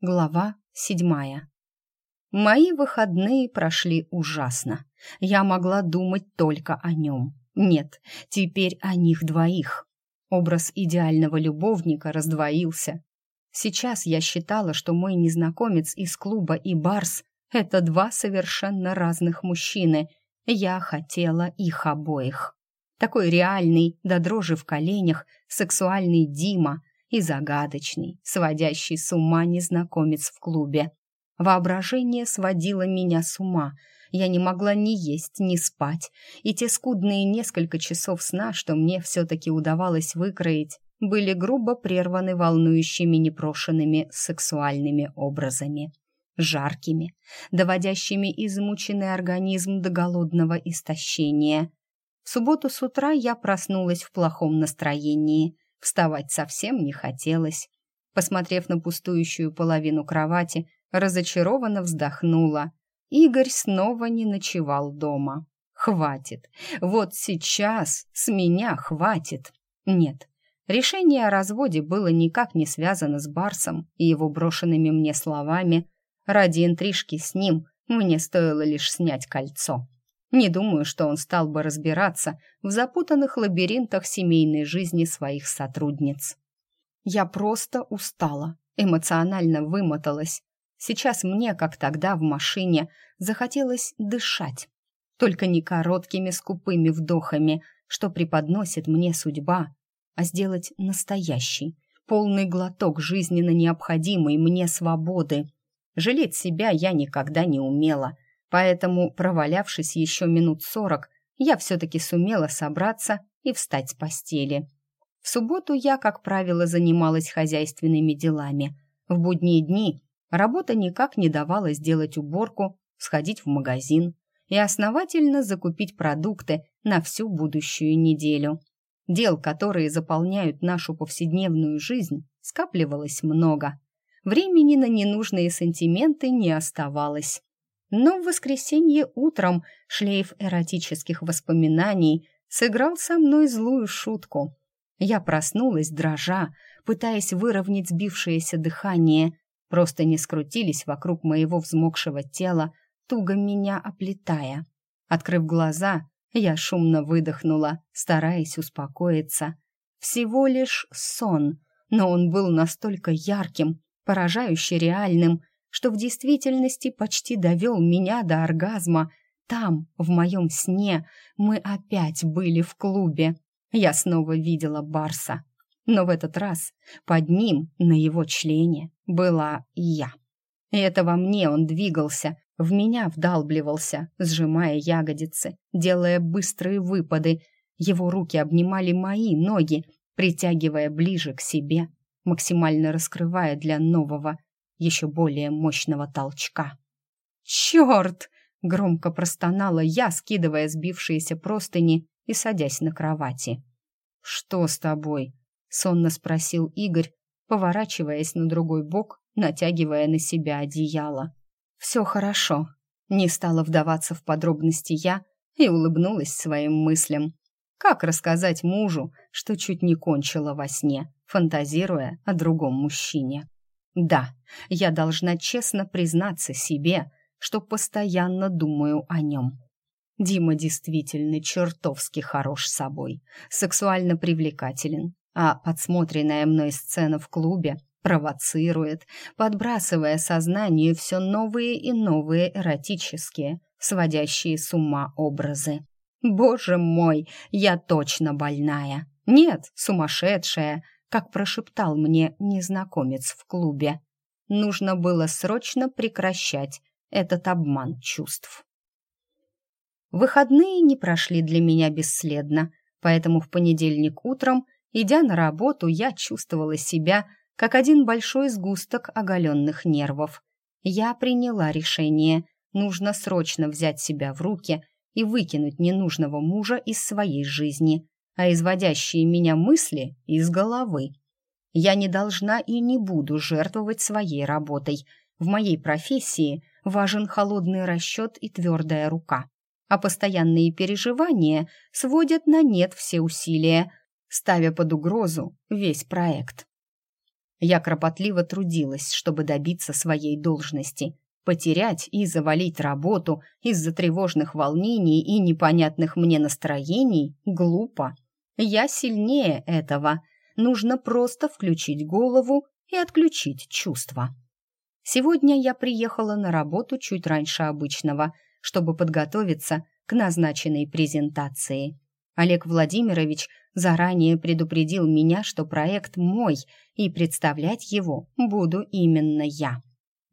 Глава седьмая. Мои выходные прошли ужасно. Я могла думать только о нем. Нет, теперь о них двоих. Образ идеального любовника раздвоился. Сейчас я считала, что мой незнакомец из клуба и Барс — это два совершенно разных мужчины. Я хотела их обоих. Такой реальный, до дрожи в коленях, сексуальный Дима — и загадочный, сводящий с ума незнакомец в клубе. Воображение сводило меня с ума. Я не могла ни есть, ни спать, и те скудные несколько часов сна, что мне все-таки удавалось выкроить, были грубо прерваны волнующими непрошенными сексуальными образами. Жаркими, доводящими измученный организм до голодного истощения. В субботу с утра я проснулась в плохом настроении – Вставать совсем не хотелось. Посмотрев на пустующую половину кровати, разочарованно вздохнула. Игорь снова не ночевал дома. Хватит. Вот сейчас с меня хватит. Нет, решение о разводе было никак не связано с Барсом и его брошенными мне словами. Ради интрижки с ним мне стоило лишь снять кольцо. Не думаю, что он стал бы разбираться в запутанных лабиринтах семейной жизни своих сотрудниц. Я просто устала, эмоционально вымоталась. Сейчас мне, как тогда в машине, захотелось дышать. Только не короткими скупыми вдохами, что преподносит мне судьба, а сделать настоящий, полный глоток жизненно необходимой мне свободы. Жалеть себя я никогда не умела — Поэтому, провалявшись еще минут сорок, я все-таки сумела собраться и встать с постели. В субботу я, как правило, занималась хозяйственными делами. В будние дни работа никак не давала сделать уборку, сходить в магазин и основательно закупить продукты на всю будущую неделю. Дел, которые заполняют нашу повседневную жизнь, скапливалось много. Времени на ненужные сантименты не оставалось. Но в воскресенье утром шлейф эротических воспоминаний сыграл со мной злую шутку. Я проснулась, дрожа, пытаясь выровнять сбившееся дыхание. Просто не скрутились вокруг моего взмокшего тела, туго меня оплетая. Открыв глаза, я шумно выдохнула, стараясь успокоиться. Всего лишь сон, но он был настолько ярким, поражающе реальным, что в действительности почти довел меня до оргазма. Там, в моем сне, мы опять были в клубе. Я снова видела Барса. Но в этот раз под ним, на его члене, была я. И это во мне он двигался, в меня вдалбливался, сжимая ягодицы, делая быстрые выпады. Его руки обнимали мои ноги, притягивая ближе к себе, максимально раскрывая для нового, еще более мощного толчка. «Черт!» — громко простонала я, скидывая сбившиеся простыни и садясь на кровати. «Что с тобой?» — сонно спросил Игорь, поворачиваясь на другой бок, натягивая на себя одеяло. «Все хорошо», — не стала вдаваться в подробности я и улыбнулась своим мыслям. Как рассказать мужу, что чуть не кончила во сне, фантазируя о другом мужчине? Да, я должна честно признаться себе, что постоянно думаю о нем. Дима действительно чертовски хорош собой, сексуально привлекателен, а подсмотренная мной сцена в клубе провоцирует, подбрасывая сознанию все новые и новые эротические, сводящие с ума образы. Боже мой, я точно больная. Нет, сумасшедшая, как прошептал мне незнакомец в клубе. Нужно было срочно прекращать этот обман чувств. Выходные не прошли для меня бесследно, поэтому в понедельник утром, идя на работу, я чувствовала себя как один большой сгусток оголенных нервов. Я приняла решение, нужно срочно взять себя в руки и выкинуть ненужного мужа из своей жизни а изводящие меня мысли из головы. Я не должна и не буду жертвовать своей работой. В моей профессии важен холодный расчет и твердая рука, а постоянные переживания сводят на нет все усилия, ставя под угрозу весь проект. Я кропотливо трудилась, чтобы добиться своей должности. Потерять и завалить работу из-за тревожных волнений и непонятных мне настроений глупо. Я сильнее этого. Нужно просто включить голову и отключить чувства. Сегодня я приехала на работу чуть раньше обычного, чтобы подготовиться к назначенной презентации. Олег Владимирович заранее предупредил меня, что проект мой, и представлять его буду именно я.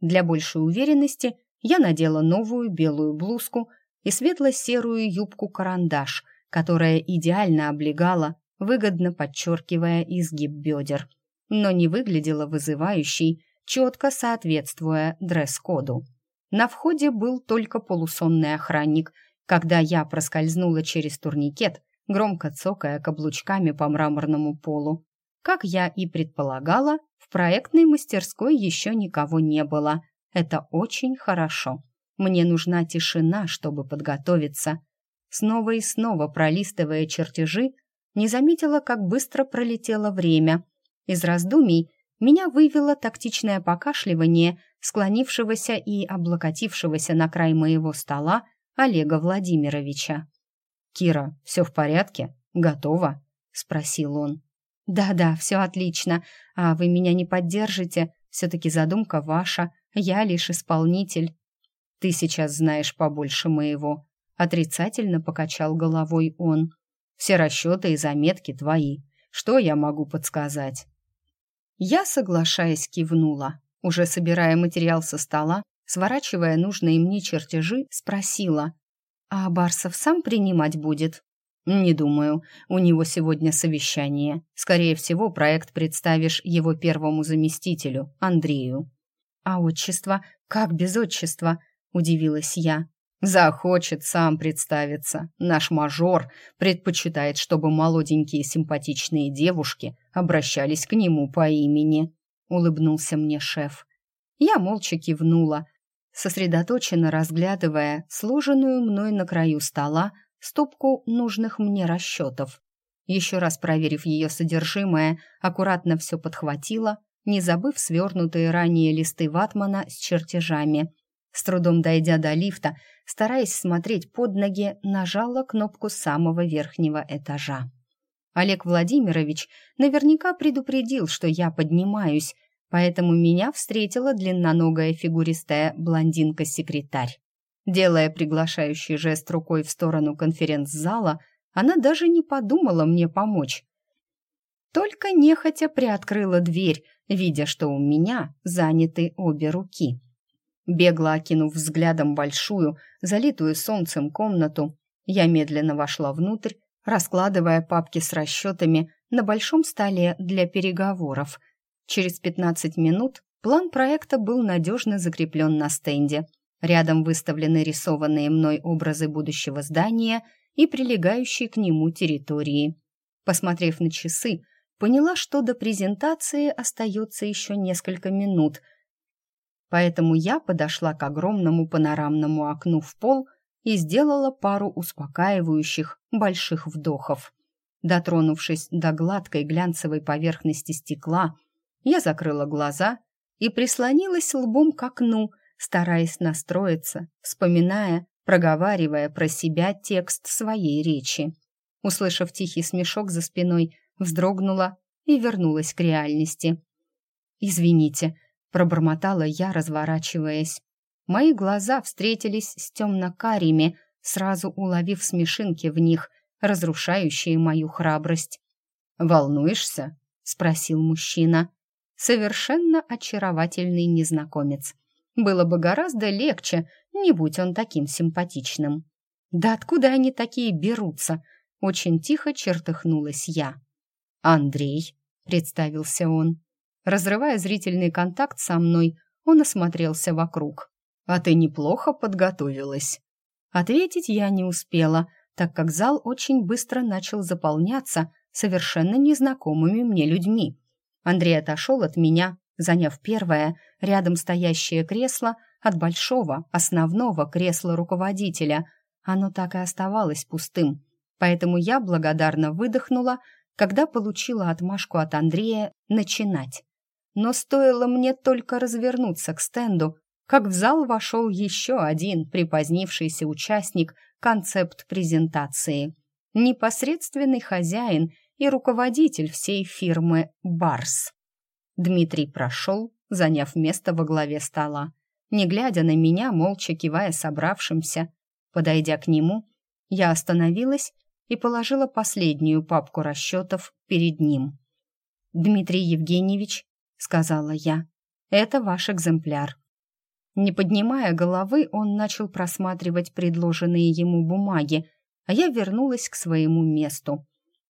Для большей уверенности я надела новую белую блузку и светло-серую юбку-карандаш, которая идеально облегала, выгодно подчеркивая изгиб бедер, но не выглядела вызывающей, четко соответствуя дресс-коду. На входе был только полусонный охранник, когда я проскользнула через турникет, громко цокая каблучками по мраморному полу. Как я и предполагала, в проектной мастерской еще никого не было. Это очень хорошо. Мне нужна тишина, чтобы подготовиться. Снова и снова пролистывая чертежи, не заметила, как быстро пролетело время. Из раздумий меня вывело тактичное покашливание склонившегося и облокотившегося на край моего стола Олега Владимировича. «Кира, все в порядке? Готова?» — спросил он. «Да-да, все отлично. А вы меня не поддержите? Все-таки задумка ваша. Я лишь исполнитель». «Ты сейчас знаешь побольше моего». Отрицательно покачал головой он. «Все расчеты и заметки твои. Что я могу подсказать?» Я, соглашаясь, кивнула. Уже собирая материал со стола, сворачивая нужные мне чертежи, спросила. «А Барсов сам принимать будет?» «Не думаю. У него сегодня совещание. Скорее всего, проект представишь его первому заместителю, Андрею». «А отчество? Как без отчества?» – удивилась я. «Захочет сам представиться. Наш мажор предпочитает, чтобы молоденькие симпатичные девушки обращались к нему по имени», – улыбнулся мне шеф. Я молча кивнула, сосредоточенно разглядывая сложенную мной на краю стола стопку нужных мне расчетов. Еще раз проверив ее содержимое, аккуратно все подхватила, не забыв свернутые ранее листы ватмана с чертежами. С трудом дойдя до лифта, стараясь смотреть под ноги, нажала кнопку самого верхнего этажа. Олег Владимирович наверняка предупредил, что я поднимаюсь, поэтому меня встретила длинноногая фигуристая блондинка-секретарь. Делая приглашающий жест рукой в сторону конференц-зала, она даже не подумала мне помочь. Только нехотя приоткрыла дверь, видя, что у меня заняты обе руки. Бегло окинув взглядом большую, залитую солнцем комнату, я медленно вошла внутрь, раскладывая папки с расчетами на большом столе для переговоров – Через 15 минут план проекта был надежно закреплен на стенде. Рядом выставлены рисованные мной образы будущего здания и прилегающие к нему территории. Посмотрев на часы, поняла, что до презентации остается еще несколько минут. Поэтому я подошла к огромному панорамному окну в пол и сделала пару успокаивающих больших вдохов. Дотронувшись до гладкой глянцевой поверхности стекла, я закрыла глаза и прислонилась лбом к окну, стараясь настроиться, вспоминая, проговаривая про себя текст своей речи. Услышав тихий смешок за спиной, вздрогнула и вернулась к реальности. «Извините», — пробормотала я, разворачиваясь. Мои глаза встретились с темно-карими, сразу уловив смешинки в них, разрушающие мою храбрость. «Волнуешься?» — спросил мужчина совершенно очаровательный незнакомец. Было бы гораздо легче, не будь он таким симпатичным. Да откуда они такие берутся? Очень тихо чертыхнулась я. Андрей, представился он. Разрывая зрительный контакт со мной, он осмотрелся вокруг. А ты неплохо подготовилась. Ответить я не успела, так как зал очень быстро начал заполняться совершенно незнакомыми мне людьми. Андрей отошел от меня, заняв первое, рядом стоящее кресло от большого, основного кресла руководителя. Оно так и оставалось пустым, поэтому я благодарно выдохнула, когда получила отмашку от Андрея начинать. Но стоило мне только развернуться к стенду, как в зал вошел еще один припозднившийся участник концепт-презентации. Непосредственный хозяин и руководитель всей фирмы «Барс». Дмитрий прошел, заняв место во главе стола, не глядя на меня, молча кивая собравшимся. Подойдя к нему, я остановилась и положила последнюю папку расчетов перед ним. «Дмитрий Евгеньевич», — сказала я, — «это ваш экземпляр». Не поднимая головы, он начал просматривать предложенные ему бумаги, а я вернулась к своему месту.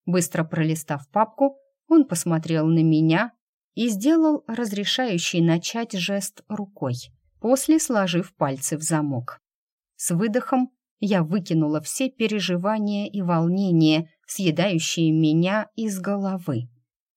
Быстро пролистав папку, он посмотрел на меня и сделал разрешающий начать жест рукой, после сложив пальцы в замок. С выдохом я выкинула все переживания и волнения, съедающие меня из головы.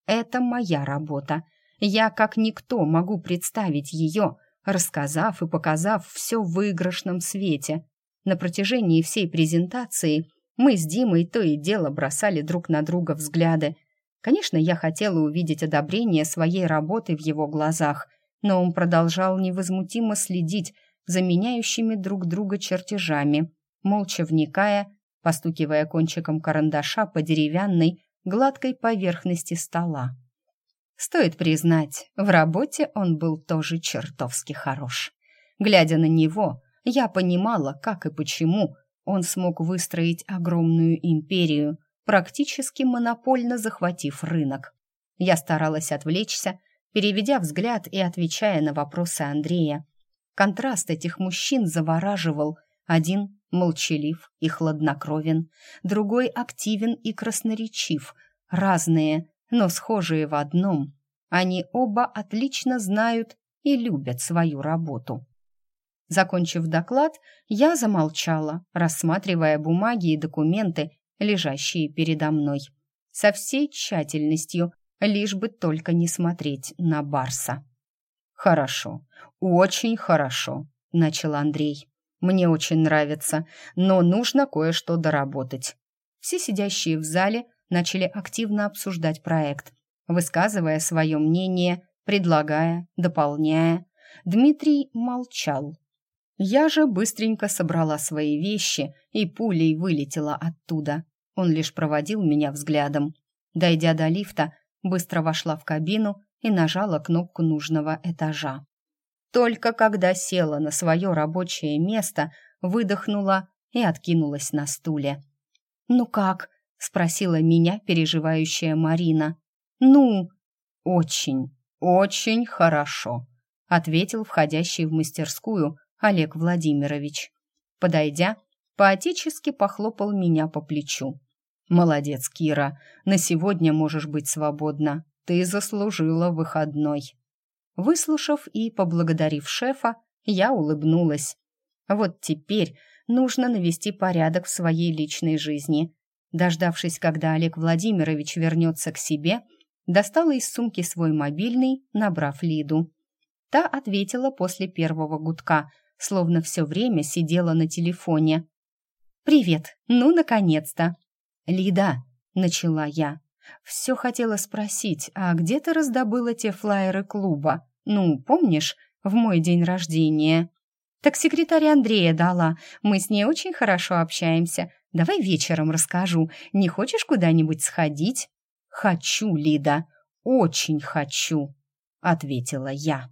Это моя работа. Я, как никто, могу представить ее, рассказав и показав все в выигрышном свете. На протяжении всей презентации мы с Димой то и дело бросали друг на друга взгляды. Конечно, я хотела увидеть одобрение своей работы в его глазах, но он продолжал невозмутимо следить за меняющими друг друга чертежами, молча вникая, постукивая кончиком карандаша по деревянной, гладкой поверхности стола. Стоит признать, в работе он был тоже чертовски хорош. Глядя на него, я понимала, как и почему он смог выстроить огромную империю, практически монопольно захватив рынок. Я старалась отвлечься, переведя взгляд и отвечая на вопросы Андрея. Контраст этих мужчин завораживал. Один молчалив и хладнокровен, другой активен и красноречив. Разные, но схожие в одном. Они оба отлично знают и любят свою работу. Закончив доклад, я замолчала, рассматривая бумаги и документы, лежащие передо мной. Со всей тщательностью, лишь бы только не смотреть на Барса. «Хорошо, очень хорошо», — начал Андрей. «Мне очень нравится, но нужно кое-что доработать». Все сидящие в зале начали активно обсуждать проект, высказывая свое мнение, предлагая, дополняя. Дмитрий молчал. Я же быстренько собрала свои вещи и пулей вылетела оттуда. Он лишь проводил меня взглядом. Дойдя до лифта, быстро вошла в кабину и нажала кнопку нужного этажа. Только когда села на свое рабочее место, выдохнула и откинулась на стуле. «Ну как?» — спросила меня переживающая Марина. «Ну?» «Очень, очень хорошо», — ответил входящий в мастерскую Олег Владимирович. Подойдя, поотечески похлопал меня по плечу. «Молодец, Кира, на сегодня можешь быть свободна. Ты заслужила выходной». Выслушав и поблагодарив шефа, я улыбнулась. Вот теперь нужно навести порядок в своей личной жизни. Дождавшись, когда Олег Владимирович вернется к себе, достала из сумки свой мобильный, набрав Лиду. Та ответила после первого гудка, словно все время сидела на телефоне. «Привет, ну, наконец-то!» «Лида», — начала я, — «все хотела спросить, а где ты раздобыла те флаеры клуба? Ну, помнишь, в мой день рождения?» «Так секретарь Андрея дала, мы с ней очень хорошо общаемся. Давай вечером расскажу. Не хочешь куда-нибудь сходить?» «Хочу, Лида, очень хочу», — ответила я.